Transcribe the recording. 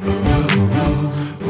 Ooh, ooh, ooh,